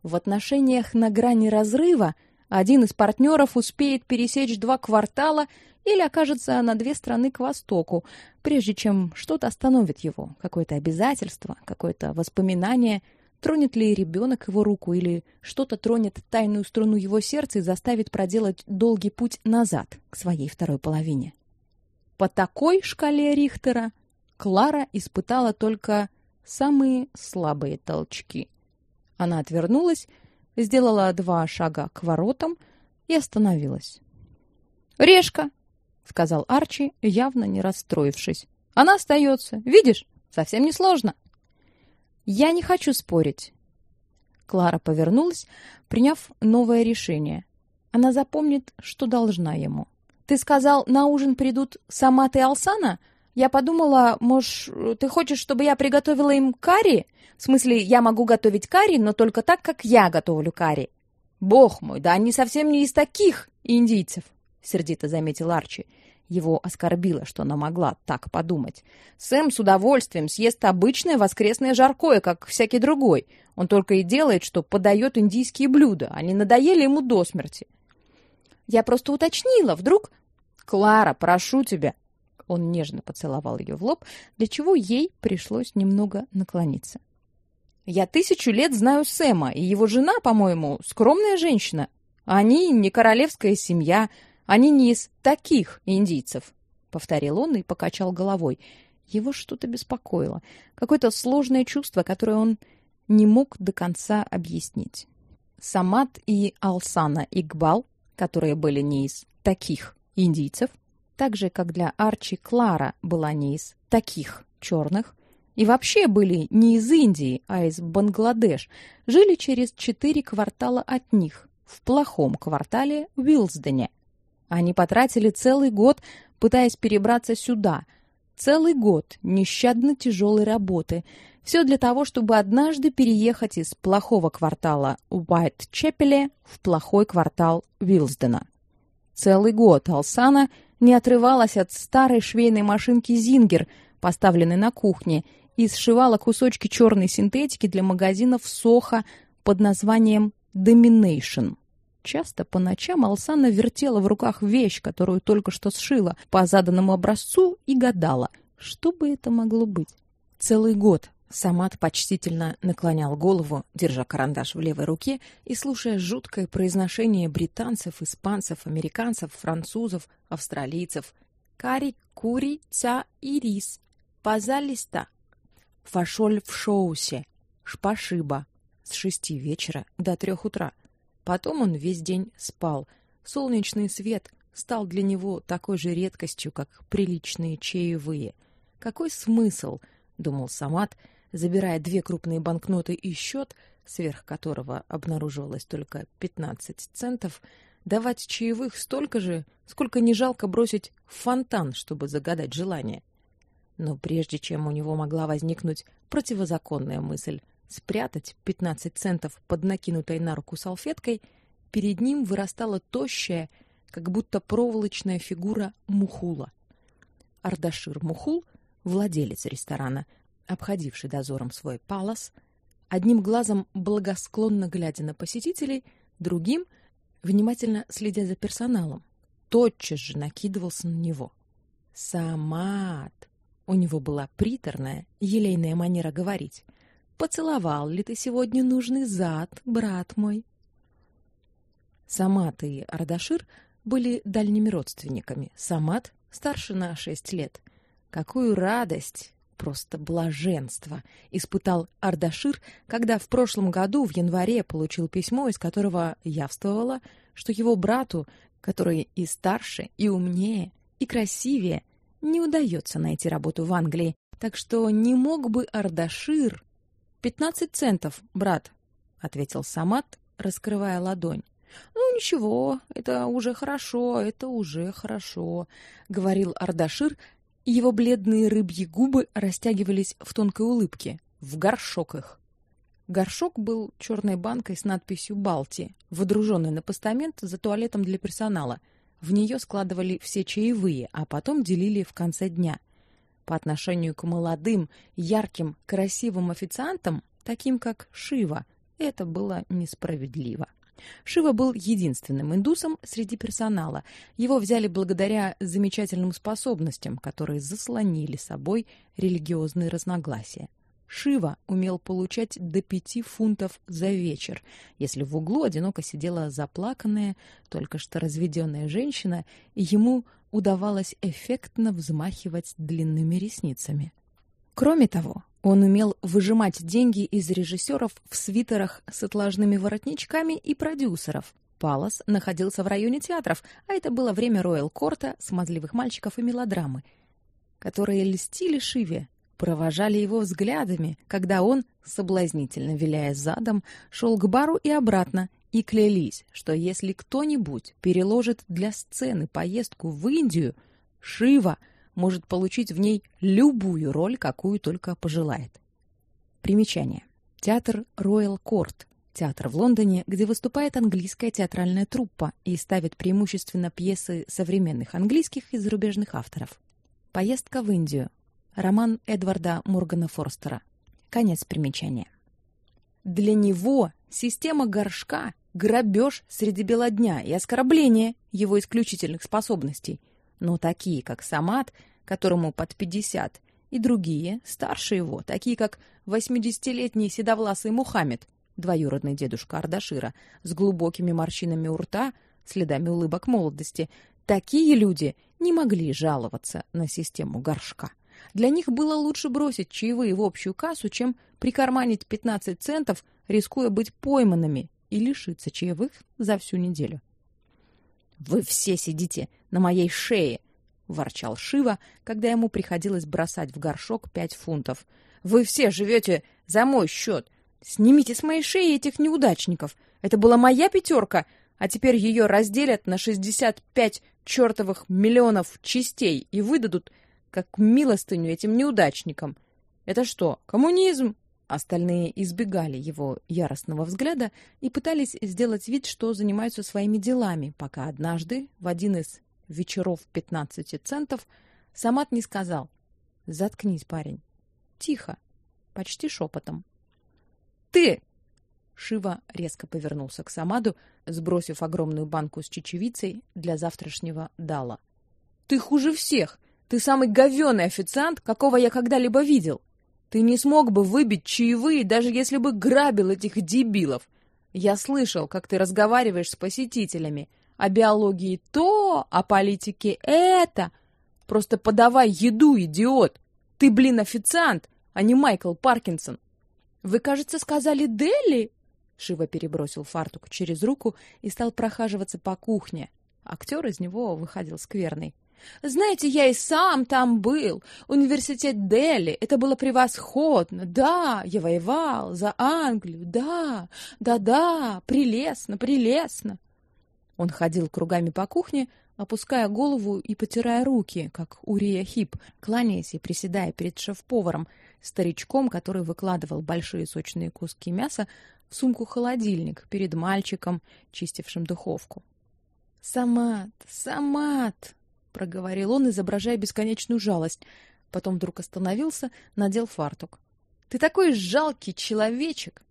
В отношениях на грани разрыва – один из партнеров успеет пересечь два квартала или окажется на две страны к востоку, прежде чем что-то остановит его, какое-то обязательство, какое-то воспоминание, тронет ли ребенок его руку или что-то тронет тайную струну его сердца и заставит проделать долгий путь назад к своей второй половине. По такой шкале Рихтера Клара испытала только самые слабые толчки. Она отвернулась сделала два шага к воротам и остановилась. «Решка!» — сказал Арчи, явно не расстроившись. «Она остается. Видишь? Совсем не сложно». «Я не хочу спорить». Клара повернулась, приняв новое решение. Она запомнит, что должна ему. «Ты сказал, на ужин придут Самат и Алсана?» Я подумала, может, ты хочешь, чтобы я приготовила им карри? В смысле, я могу готовить карри, но только так, как я готовлю карри. Бог мой, да они совсем не из таких индийцев, сердито заметил Арчи. Его оскорбило, что она могла так подумать. Сэм с удовольствием съест обычное воскресное жаркое, как всякий другой. Он только и делает, что подает индийские блюда. Они надоели ему до смерти. Я просто уточнила, вдруг... Клара, прошу тебя. Он нежно поцеловал ее в лоб, для чего ей пришлось немного наклониться. Я тысячу лет знаю Сэма, и его жена, по-моему, скромная женщина. Они не королевская семья, они не из таких индийцев, повторил он и покачал головой. Его что-то беспокоило, какое-то сложное чувство, которое он не мог до конца объяснить. Самат и Алсана Игбал, которые были не из таких индийцев, так же как для Арчи Клара была не из таких черных, и вообще были не из Индии, а из Бангладеш, жили через четыре квартала от них, в плохом квартале Уилсдене. Они потратили целый год, пытаясь перебраться сюда. Целый год нещадно тяжелой работы. Все для того, чтобы однажды переехать из плохого квартала Уайт-Чепеле в плохой квартал Уилсдена. Целый год Алсана не отрывалась от старой швейной машинки Зингер, поставленной на кухне, и сшивала кусочки черной синтетики для магазинов Соха под названием Domination. Часто по ночам Алсана вертела в руках вещь, которую только что сшила, по заданному образцу и гадала, что бы это могло быть. Целый год Самат почтительно наклонял голову, держа карандаш в левой руке и слушая жуткое произношение британцев, испанцев, американцев, французов, австралийцев. «Кари, кури, ца и рис. Пазалиста, фашоль в шоусе, шпашиба с шести вечера до трех утра. Потом он весь день спал. Солнечный свет стал для него такой же редкостью, как приличные чаевые. Какой смысл, думал Самат, забирая две крупные банкноты и счет, сверх которого обнаруживалось только 15 центов, давать чаевых столько же, сколько не жалко бросить в фонтан, чтобы загадать желание. Но прежде чем у него могла возникнуть противозаконная мысль спрятать 15 центов под накинутой на руку салфеткой, перед ним вырастала тощая, как будто проволочная фигура Мухула. Ардашир Мухул, владелец ресторана, обходивший дозором свой палас, одним глазом благосклонно глядя на посетителей, другим внимательно следя за персоналом, тотчас же накидывался на него. Самат у него была приторная, елейная манера говорить. Поцеловал ли ты сегодня нужный зад, брат мой? Самат и Ардашир были дальними родственниками. Самат старше на шесть лет. Какую радость, просто блаженство испытал Ардашир, когда в прошлом году в январе получил письмо, из которого явствовало, что его брату, который и старше, и умнее, и красивее, не удается найти работу в Англии, так что не мог бы Ардашир... «Пятнадцать центов, брат», — ответил Самат, раскрывая ладонь. «Ну, ничего, это уже хорошо, это уже хорошо», — говорил Ардашир, его бледные рыбьи губы растягивались в тонкой улыбке, в горшок их. Горшок был черной банкой с надписью «Балти», водруженной на постамент за туалетом для персонала — в нее складывали все чаевые, а потом делили в конце дня. По отношению к молодым, ярким, красивым официантам, таким как Шива, это было несправедливо. Шива был единственным индусом среди персонала. Его взяли благодаря замечательным способностям, которые заслонили собой религиозные разногласия. Шива умел получать до пяти фунтов за вечер, если в углу одиноко сидела заплаканная, только что разведенная женщина, ему удавалось эффектно взмахивать длинными ресницами. Кроме того, он умел выжимать деньги из режиссеров в свитерах с отложными воротничками и продюсеров. Палас находился в районе театров, а это было время Роял-Корта, смазливых мальчиков и мелодрамы, которые льстили Шиве, провожали его взглядами, когда он, соблазнительно виляя задом, шел к бару и обратно, и клялись, что если кто-нибудь переложит для сцены поездку в Индию, Шива может получить в ней любую роль, какую только пожелает. Примечание. Театр Royal Court Театр в Лондоне, где выступает английская театральная труппа и ставит преимущественно пьесы современных английских и зарубежных авторов. Поездка в Индию. Роман Эдварда Моргана Форстера. Конец примечания. Для него система горшка грабеж среди бела дня и оскорбление его исключительных способностей. Но такие, как Самат, которому под пятьдесят, и другие, старше его, такие как восьмидесятилетний седовласый Мухаммед, двоюродный дедушка Ардашира, с глубокими морщинами у рта, следами улыбок молодости, такие люди не могли жаловаться на систему горшка. Для них было лучше бросить чаевые в общую кассу, чем прикарманить 15 центов, рискуя быть пойманными и лишиться чаевых за всю неделю. Вы все сидите на моей шее, ворчал Шива, когда ему приходилось бросать в горшок пять фунтов. Вы все живете за мой счет. Снимите с моей шеи этих неудачников. Это была моя пятерка, а теперь ее разделят на шестьдесят пять чертовых миллионов частей и выдадут как милостыню этим неудачникам. Это что, коммунизм? Остальные избегали его яростного взгляда и пытались сделать вид, что занимаются своими делами, пока однажды в один из вечеров 15 центов Самат не сказал: "Заткнись, парень". Тихо, почти шепотом. "Ты!" Шива резко повернулся к Самаду, сбросив огромную банку с чечевицей для завтрашнего дала. "Ты хуже всех. Ты самый говёный официант, какого я когда-либо видел. Ты не смог бы выбить чаевые, даже если бы грабил этих дебилов. Я слышал, как ты разговариваешь с посетителями. О биологии то, о политике это. Просто подавай еду, идиот. Ты, блин, официант, а не Майкл Паркинсон. Вы, кажется, сказали Дели? Шива перебросил фартук через руку и стал прохаживаться по кухне. Актер из него выходил скверный. Знаете, я и сам там был. Университет Дели. Это было превосходно. Да, я воевал за Англию. Да, да-да, прелестно, прелестно. Он ходил кругами по кухне, опуская голову и потирая руки, как Урия Хип, кланяясь и приседая перед шеф-поваром, старичком, который выкладывал большие сочные куски мяса в сумку-холодильник перед мальчиком, чистившим духовку. «Самат! Самат!» Проговорил он, изображая бесконечную жалость. Потом вдруг остановился, надел фартук. Ты такой жалкий человечек.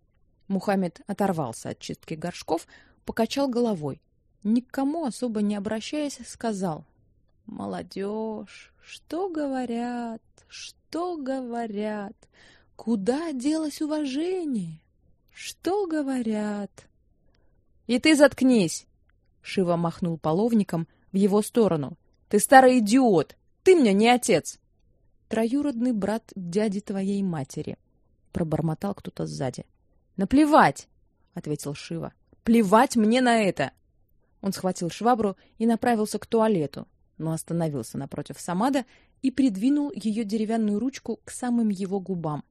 Мухаммед оторвался от чистки горшков, покачал головой. Никому особо не обращаясь, сказал: "Молодежь, что говорят? Что говорят? Куда делось уважение? Что говорят?" "И ты заткнись", Шива махнул половником в его сторону. Ты старый идиот. Ты мне не отец. Троюродный брат дяди твоей матери, пробормотал кто-то сзади. Наплевать, ответил Шива. Плевать мне на это. Он схватил швабру и направился к туалету, но остановился напротив Самада и придвинул ее деревянную ручку к самым его губам.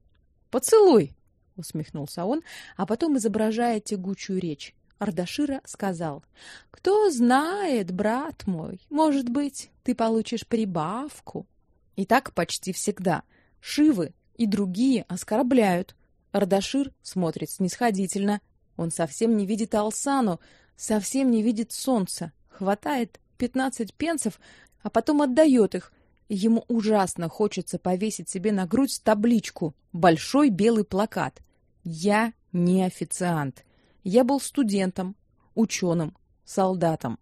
"Поцелуй", усмехнулся он, а потом изображая тягучую речь, Ардашира сказал: "Кто знает, брат мой, может быть, ты получишь прибавку". И так почти всегда. Шивы и другие оскорбляют. Ардашир смотрит снисходительно. Он совсем не видит Алсану, совсем не видит солнца. Хватает пятнадцать пенсов, а потом отдает их. Ему ужасно хочется повесить себе на грудь табличку, большой белый плакат. Я не официант. Я был студентом, ученым, солдатом.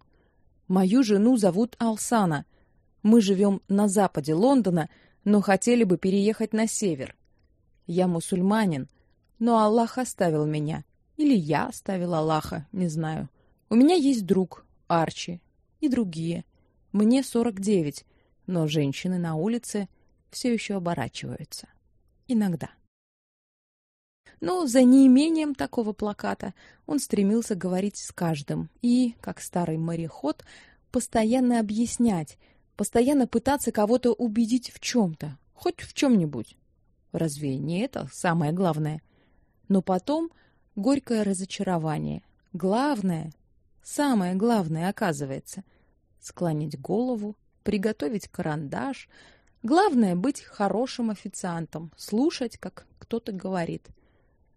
Мою жену зовут Алсана. Мы живем на западе Лондона, но хотели бы переехать на север. Я мусульманин, но Аллах оставил меня. Или я оставил Аллаха, не знаю. У меня есть друг, Арчи, и другие. Мне сорок девять, но женщины на улице все еще оборачиваются. Иногда. Но за неимением такого плаката он стремился говорить с каждым и, как старый мореход, постоянно объяснять, постоянно пытаться кого-то убедить в чем то хоть в чем нибудь Разве не это самое главное? Но потом горькое разочарование. Главное, самое главное, оказывается, склонить голову, приготовить карандаш. Главное быть хорошим официантом, слушать, как кто-то говорит.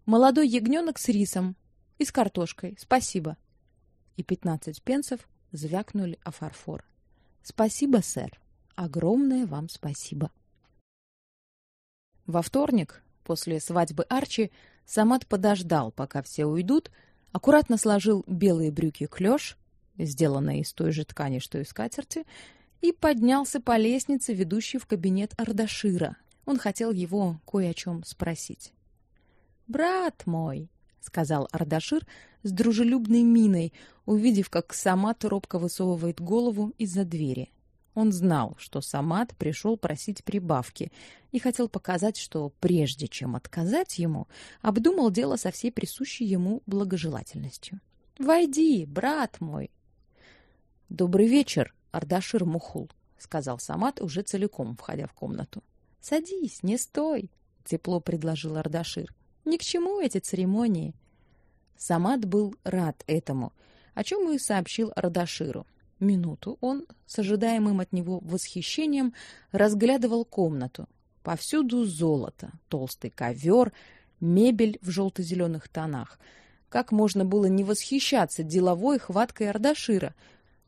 Молодой ягненок с рисом. и с картошкой. Спасибо. И пятнадцать пенсов звякнули о фарфор. Спасибо, сэр. Огромное вам спасибо. Во вторник, после свадьбы Арчи, Самат подождал, пока все уйдут, аккуратно сложил белые брюки клёш, сделанные из той же ткани, что и скатерти, и поднялся по лестнице, ведущей в кабинет Ардашира. Он хотел его кое о чем спросить. "Брат мой", сказал Ардашир с дружелюбной миной, увидев, как Самат робко высовывает голову из-за двери. Он знал, что Самат пришел просить прибавки и хотел показать, что прежде чем отказать ему, обдумал дело со всей присущей ему благожелательностью. "Войди, брат мой", Добрый вечер, Ардашир Мухул, сказал Самат, уже целиком входя в комнату. Садись, не стой, тепло предложил Ардашир. Ни к чему эти церемонии. Самат был рад этому, о чем и сообщил Ардаширу. Минуту он с ожидаемым от него восхищением разглядывал комнату. Повсюду золото, толстый ковер, мебель в желто зеленых тонах. Как можно было не восхищаться деловой хваткой Ардашира,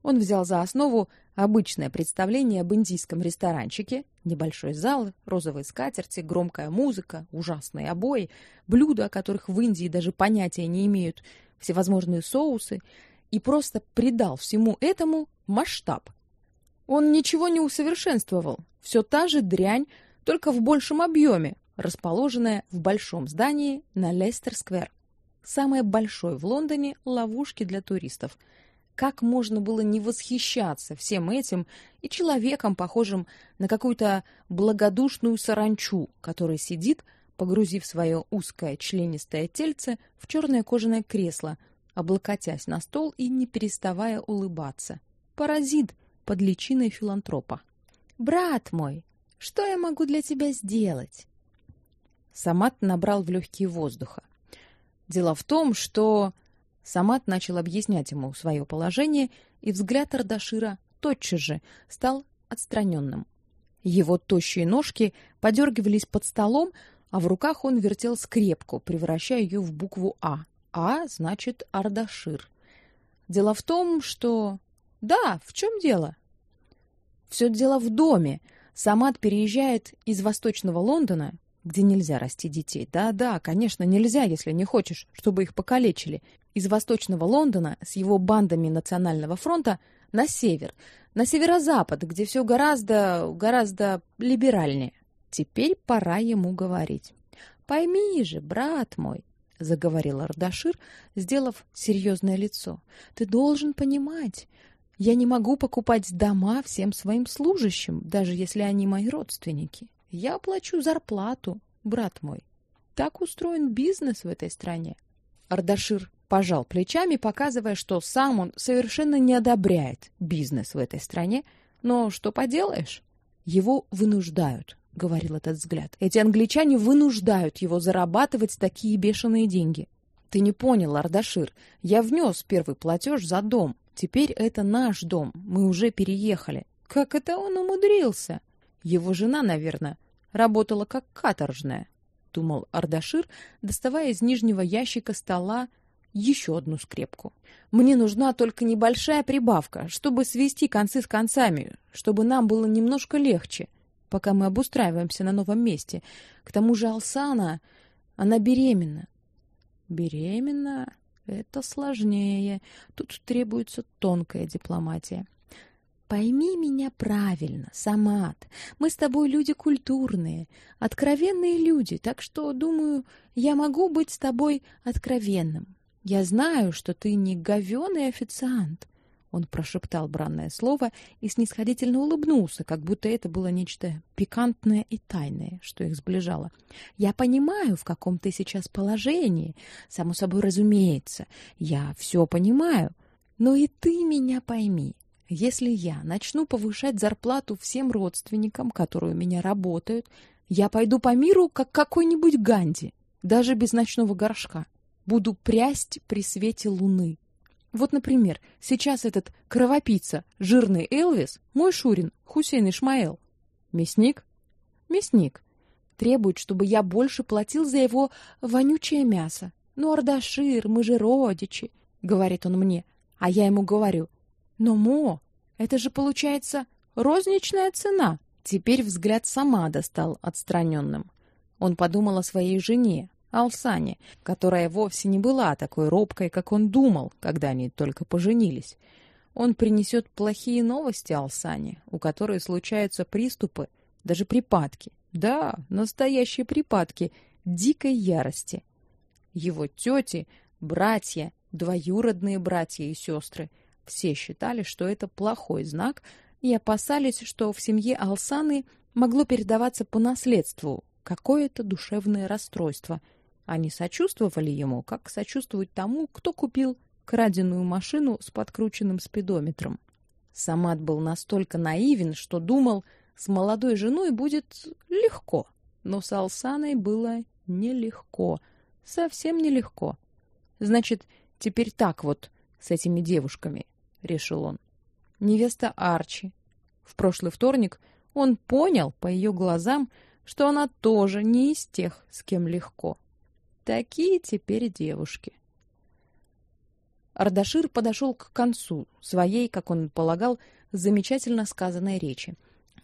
он взял за основу обычное представление об индийском ресторанчике: небольшой зал, розовые скатерти, громкая музыка, ужасные обои, блюда, о которых в Индии даже понятия не имеют, всевозможные соусы, и просто придал всему этому масштаб. Он ничего не усовершенствовал, все та же дрянь, только в большем объеме, расположенная в большом здании на Лестер-сквер. Самое большое в Лондоне ловушки для туристов – как можно было не восхищаться всем этим и человеком, похожим на какую-то благодушную саранчу, который сидит, погрузив свое узкое членистое тельце в черное кожаное кресло, облокотясь на стол и не переставая улыбаться. Паразит под личиной филантропа. Брат мой, что я могу для тебя сделать? Самат набрал в легкие воздуха. Дело в том, что Самат начал объяснять ему свое положение, и взгляд Ардашира тотчас же стал отстраненным. Его тощие ножки подергивались под столом, а в руках он вертел скрепку, превращая ее в букву А. А значит Ардашир. Дело в том, что Да, в чем дело? Все дело в доме. Самат переезжает из Восточного Лондона, где нельзя расти детей. Да-да, конечно, нельзя, если не хочешь, чтобы их покалечили, из восточного Лондона с его бандами Национального фронта на север, на северо-запад, где все гораздо, гораздо либеральнее. Теперь пора ему говорить. Пойми же, брат мой, заговорил Ардашир, сделав серьезное лицо. Ты должен понимать, я не могу покупать дома всем своим служащим, даже если они мои родственники. Я плачу зарплату, брат мой. Так устроен бизнес в этой стране. Ардашир пожал плечами, показывая, что сам он совершенно не одобряет бизнес в этой стране, но что поделаешь? Его вынуждают, говорил этот взгляд. Эти англичане вынуждают его зарабатывать такие бешеные деньги. Ты не понял, Ардашир. Я внес первый платеж за дом. Теперь это наш дом. Мы уже переехали. Как это он умудрился? Его жена, наверное, работала как каторжная, думал Ардашир, доставая из нижнего ящика стола еще одну скрепку. Мне нужна только небольшая прибавка, чтобы свести концы с концами, чтобы нам было немножко легче, пока мы обустраиваемся на новом месте. К тому же Алсана, она беременна. Беременна это сложнее. Тут требуется тонкая дипломатия. Пойми меня правильно, Самат. Мы с тобой люди культурные, откровенные люди, так что, думаю, я могу быть с тобой откровенным. Я знаю, что ты не говёный официант. Он прошептал бранное слово и снисходительно улыбнулся, как будто это было нечто пикантное и тайное, что их сближало. Я понимаю, в каком ты сейчас положении, само собой разумеется. Я все понимаю, но и ты меня пойми. Если я начну повышать зарплату всем родственникам, которые у меня работают, я пойду по миру как какой-нибудь Ганди, даже без ночного горшка буду прясть при свете луны. Вот, например, сейчас этот кровопийца, жирный Элвис, мой Шурин, Хусейн Ишмаэл. Мясник? Мясник. Требует, чтобы я больше платил за его вонючее мясо. Ну, Ардашир, мы же родичи, говорит он мне. А я ему говорю: "Но мо, это же получается розничная цена". Теперь взгляд сама достал отстраненным. Он подумал о своей жене, Алсане, которая вовсе не была такой робкой, как он думал, когда они только поженились. Он принесет плохие новости Алсане, у которой случаются приступы, даже припадки. Да, настоящие припадки дикой ярости. Его тети, братья, двоюродные братья и сестры все считали, что это плохой знак, и опасались, что в семье Алсаны могло передаваться по наследству какое-то душевное расстройство. Они сочувствовали ему, как сочувствуют тому, кто купил краденую машину с подкрученным спидометром. Самат был настолько наивен, что думал, с молодой женой будет легко, но с Алсаной было нелегко, совсем нелегко. Значит, теперь так вот с этими девушками, решил он. Невеста Арчи. В прошлый вторник он понял по ее глазам, что она тоже не из тех, с кем легко. Такие теперь девушки. Ардашир подошел к концу своей, как он полагал, замечательно сказанной речи.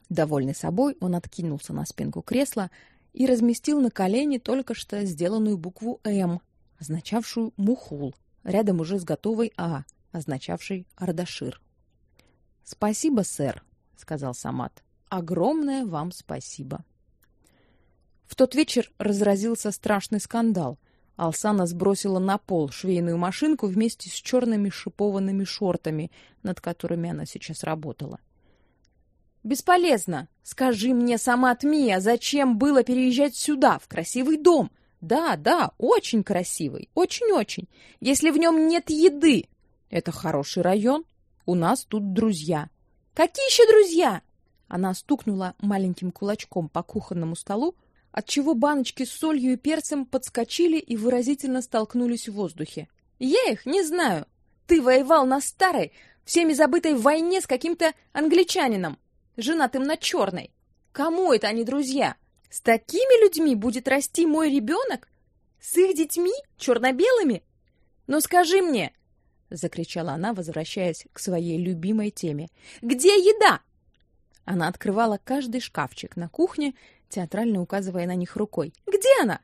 Довольный собой, он откинулся на спинку кресла и разместил на колени только что сделанную букву М, означавшую мухул, рядом уже с готовой А, означавшей Ардашир. "Спасибо, сэр", сказал Самат. "Огромное вам спасибо". В тот вечер разразился страшный скандал. Алсана сбросила на пол швейную машинку вместе с черными шипованными шортами, над которыми она сейчас работала. Бесполезно. Скажи мне сама Тмия, зачем было переезжать сюда, в красивый дом? Да, да, очень красивый, очень-очень. Если в нем нет еды. Это хороший район. У нас тут друзья. Какие еще друзья? Она стукнула маленьким кулачком по кухонному столу, отчего баночки с солью и перцем подскочили и выразительно столкнулись в воздухе. Я их не знаю. Ты воевал на старой, всеми забытой войне с каким-то англичанином, женатым на черной. Кому это они друзья? С такими людьми будет расти мой ребенок? С их детьми, черно-белыми? Ну скажи мне, закричала она, возвращаясь к своей любимой теме. Где еда? Она открывала каждый шкафчик на кухне театрально указывая на них рукой. Где она?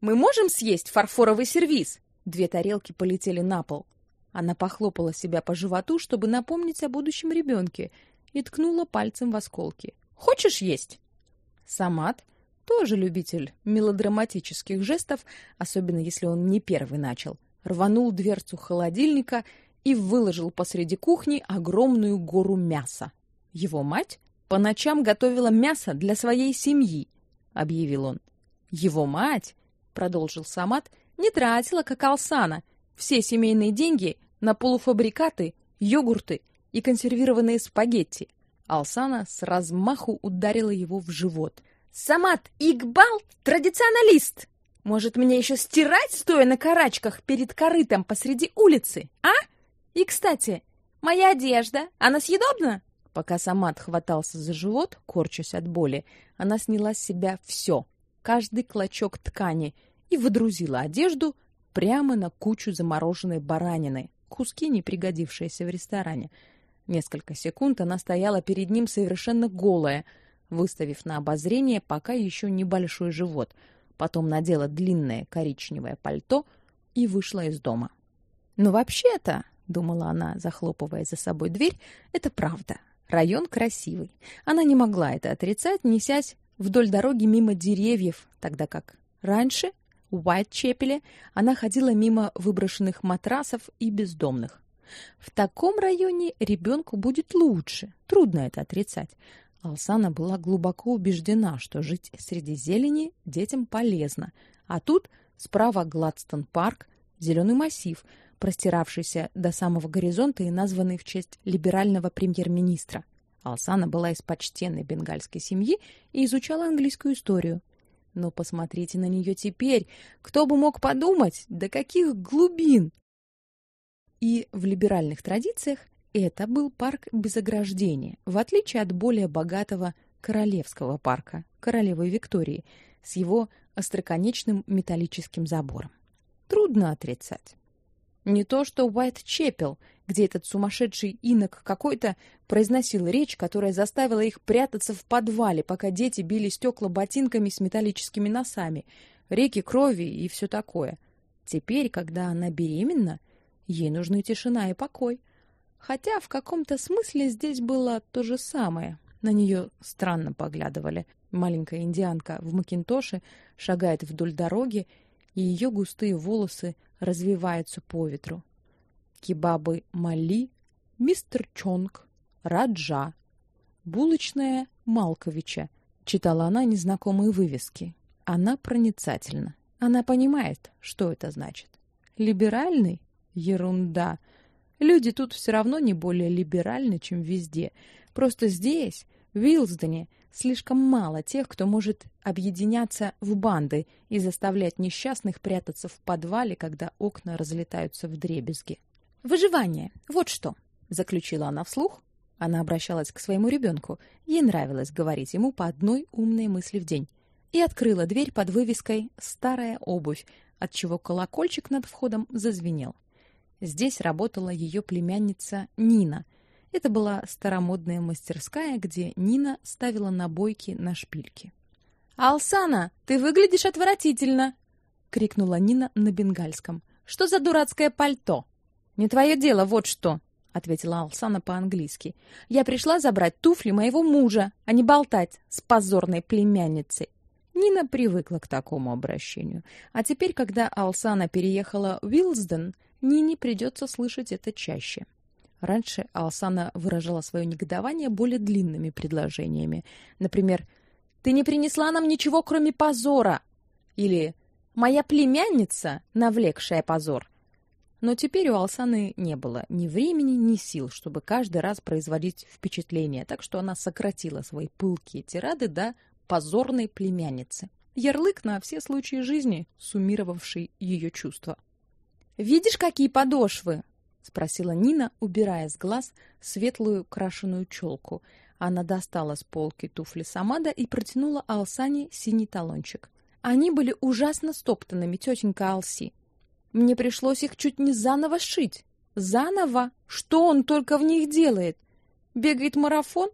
Мы можем съесть фарфоровый сервиз? Две тарелки полетели на пол. Она похлопала себя по животу, чтобы напомнить о будущем ребенке, и ткнула пальцем в осколки. Хочешь есть? Самат, тоже любитель мелодраматических жестов, особенно если он не первый начал, рванул дверцу холодильника и выложил посреди кухни огромную гору мяса. Его мать по ночам готовила мясо для своей семьи, объявил он. Его мать, продолжил Самат, не тратила, как Алсана, все семейные деньги на полуфабрикаты, йогурты и консервированные спагетти. Алсана с размаху ударила его в живот. Самат Игбал традиционалист. Может, мне еще стирать стоя на карачках перед корытом посреди улицы, а? И, кстати, моя одежда, она съедобна? Пока Самат хватался за живот, корчась от боли, она сняла с себя все, каждый клочок ткани, и выдрузила одежду прямо на кучу замороженной баранины, куски, не пригодившиеся в ресторане. Несколько секунд она стояла перед ним совершенно голая, выставив на обозрение пока еще небольшой живот. Потом надела длинное коричневое пальто и вышла из дома. Но вообще-то, думала она, захлопывая за собой дверь, это правда. Район красивый. Она не могла это отрицать, несясь вдоль дороги мимо деревьев, тогда как раньше в Уайтчепеле она ходила мимо выброшенных матрасов и бездомных. В таком районе ребенку будет лучше. Трудно это отрицать. Алсана была глубоко убеждена, что жить среди зелени детям полезно. А тут справа Гладстон-парк, зеленый массив, простиравшийся до самого горизонта и названный в честь либерального премьер-министра. Алсана была из почтенной бенгальской семьи и изучала английскую историю. Но посмотрите на нее теперь, кто бы мог подумать, до каких глубин. И в либеральных традициях это был парк без ограждения, в отличие от более богатого королевского парка Королевы Виктории с его остроконечным металлическим забором. трудно отрицать. Не то что Уайт-Чепел, где этот сумасшедший инок какой-то произносил речь, которая заставила их прятаться в подвале, пока дети били стекла ботинками с металлическими носами, реки крови и все такое. Теперь, когда она беременна, ей нужны тишина и покой. Хотя в каком-то смысле здесь было то же самое. На нее странно поглядывали. Маленькая индианка в макинтоше шагает вдоль дороги, и ее густые волосы развиваются по ветру. Кебабы Мали, мистер Чонг, Раджа, булочная Малковича. Читала она незнакомые вывески. Она проницательна. Она понимает, что это значит. Либеральный? Ерунда. Люди тут все равно не более либеральны, чем везде. Просто здесь, в Вилсдене, слишком мало тех, кто может объединяться в банды и заставлять несчастных прятаться в подвале, когда окна разлетаются вдребезги. Выживание. Вот что, заключила она вслух. Она обращалась к своему ребенку. Ей нравилось говорить ему по одной умной мысли в день. И открыла дверь под вывеской Старая обувь, от чего колокольчик над входом зазвенел. Здесь работала ее племянница Нина. Это была старомодная мастерская, где Нина ставила набойки на шпильки. «Алсана, ты выглядишь отвратительно!» — крикнула Нина на бенгальском. «Что за дурацкое пальто?» «Не твое дело, вот что!» — ответила Алсана по-английски. «Я пришла забрать туфли моего мужа, а не болтать с позорной племянницей». Нина привыкла к такому обращению. А теперь, когда Алсана переехала в Уилсден, Нине придется слышать это чаще. Раньше Алсана выражала свое негодование более длинными предложениями. Например, «Ты не принесла нам ничего, кроме позора!» Или «Моя племянница, навлекшая позор!» Но теперь у Алсаны не было ни времени, ни сил, чтобы каждый раз производить впечатление, так что она сократила свои пылкие тирады до позорной племянницы. Ярлык на все случаи жизни, суммировавший ее чувства. Видишь, какие подошвы? Спросила Нина, убирая с глаз светлую крашеную челку. Она достала с полки туфли Самада и протянула Алсане синий талончик. Они были ужасно стоптанными, тетенька Алси. Мне пришлось их чуть не заново сшить. Заново? Что он только в них делает? Бегает марафон?